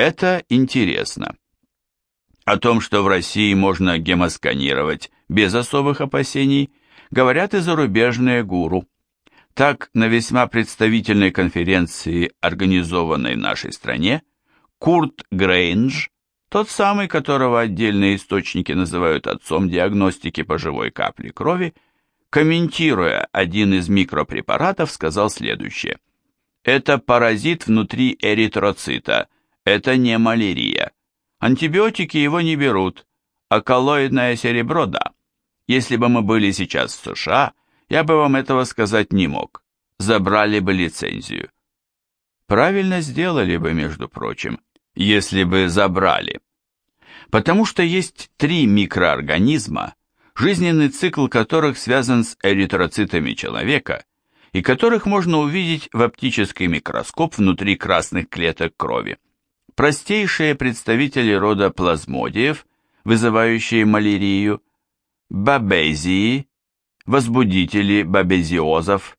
Это интересно. О том, что в России можно гемосканировать без особых опасений, говорят и зарубежные гуру. Так, на весьма представительной конференции, организованной в нашей стране, Курт Грейндж, тот самый, которого отдельные источники называют отцом диагностики по живой капле крови, комментируя один из микропрепаратов, сказал следующее. Это паразит внутри эритроцита, это не малярия. Антибиотики его не берут, а коллоидное серебро – да. Если бы мы были сейчас в США, я бы вам этого сказать не мог. Забрали бы лицензию. Правильно сделали бы, между прочим, если бы забрали. Потому что есть три микроорганизма, жизненный цикл которых связан с эритроцитами человека и которых можно увидеть в оптический микроскоп внутри красных клеток крови. Простейшие представители рода плазмодиев, вызывающие малярию, бабезии, возбудители бабезиозов,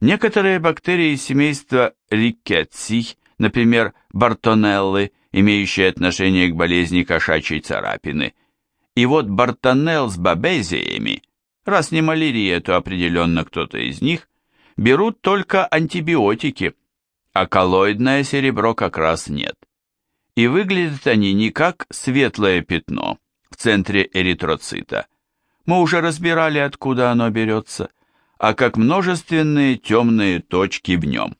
некоторые бактерии семейства рикетсий, например, бартонеллы, имеющие отношение к болезни кошачьей царапины. И вот бартонелл с бабезиями, раз не малярия, то определенно кто-то из них, берут только антибиотики, а коллоидное серебро как раз нет. И выглядят они не как светлое пятно в центре эритроцита. Мы уже разбирали, откуда оно берется, а как множественные темные точки в нем.